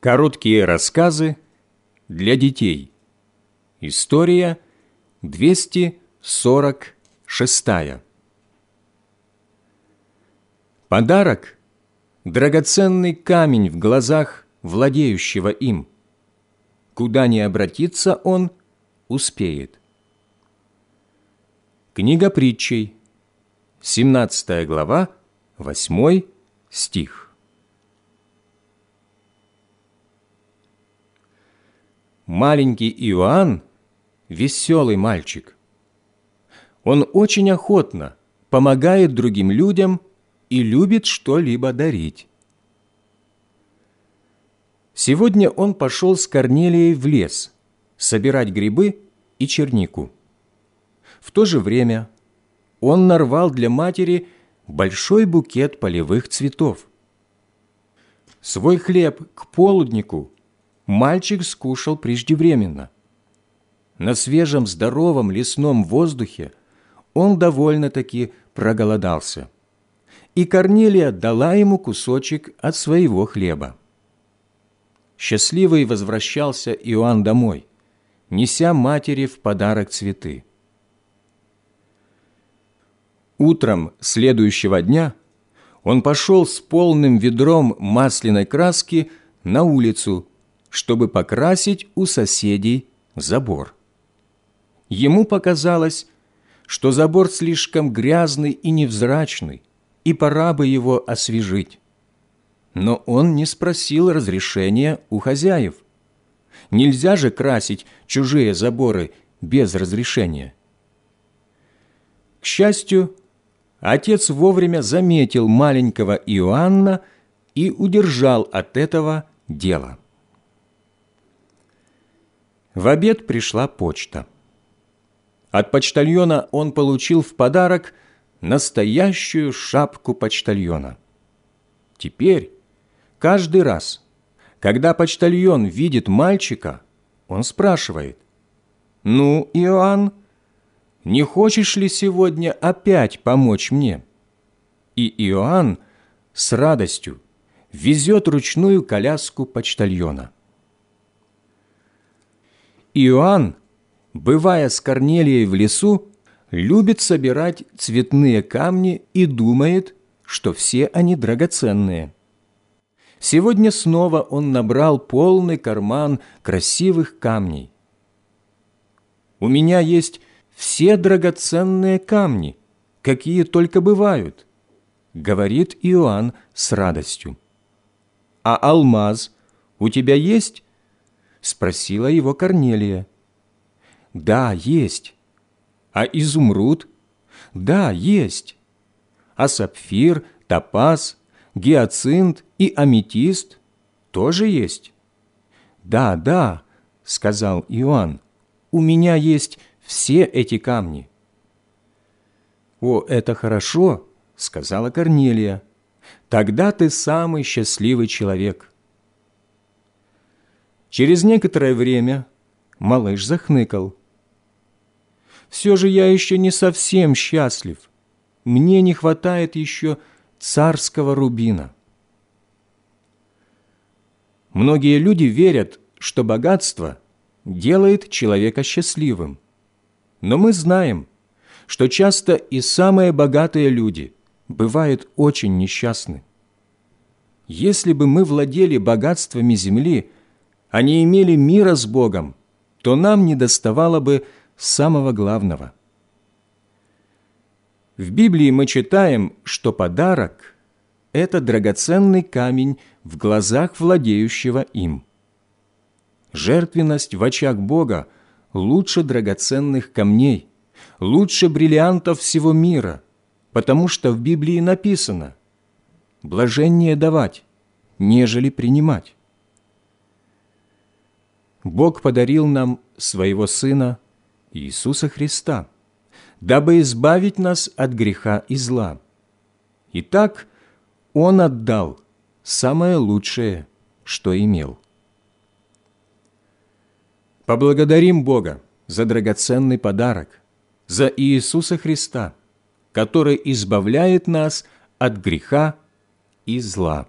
Короткие рассказы для детей. История 246. Подарок – драгоценный камень в глазах владеющего им. Куда ни обратиться он, успеет. Книга притчей, 17 глава, 8 стих. Маленький Иоанн – веселый мальчик. Он очень охотно помогает другим людям и любит что-либо дарить. Сегодня он пошел с Корнелией в лес собирать грибы и чернику. В то же время он нарвал для матери большой букет полевых цветов. Свой хлеб к полуднику мальчик скушал преждевременно. На свежем здоровом лесном воздухе он довольно-таки проголодался. И Корнелия дала ему кусочек от своего хлеба. Счастливый возвращался Иоанн домой, неся матери в подарок цветы. Утром следующего дня он пошел с полным ведром масляной краски на улицу чтобы покрасить у соседей забор. Ему показалось, что забор слишком грязный и невзрачный, и пора бы его освежить. Но он не спросил разрешения у хозяев. Нельзя же красить чужие заборы без разрешения. К счастью, отец вовремя заметил маленького Иоанна и удержал от этого дела. В обед пришла почта. От почтальона он получил в подарок настоящую шапку почтальона. Теперь, каждый раз, когда почтальон видит мальчика, он спрашивает, «Ну, Иоанн, не хочешь ли сегодня опять помочь мне?» И Иоанн с радостью везет ручную коляску почтальона. Иоанн, бывая с Корнелией в лесу, любит собирать цветные камни и думает, что все они драгоценные. Сегодня снова он набрал полный карман красивых камней. «У меня есть все драгоценные камни, какие только бывают», говорит Иоанн с радостью. «А алмаз у тебя есть?» – спросила его Корнелия. «Да, есть. А изумруд?» «Да, есть. А сапфир, топаз, гиацинт и аметист тоже есть?» «Да, да», – сказал Иоанн, – «у меня есть все эти камни». «О, это хорошо», – сказала Корнелия. «Тогда ты самый счастливый человек». Через некоторое время малыш захныкал. «Все же я еще не совсем счастлив. Мне не хватает еще царского рубина». Многие люди верят, что богатство делает человека счастливым. Но мы знаем, что часто и самые богатые люди бывают очень несчастны. Если бы мы владели богатствами земли – они имели мира с Богом, то нам не доставало бы самого главного. В Библии мы читаем, что подарок – это драгоценный камень в глазах владеющего им. Жертвенность в очах Бога лучше драгоценных камней, лучше бриллиантов всего мира, потому что в Библии написано «блаженнее давать, нежели принимать». Бог подарил нам Своего Сына Иисуса Христа, дабы избавить нас от греха и зла. Итак, Он отдал самое лучшее, что имел. Поблагодарим Бога за драгоценный подарок, за Иисуса Христа, который избавляет нас от греха и зла.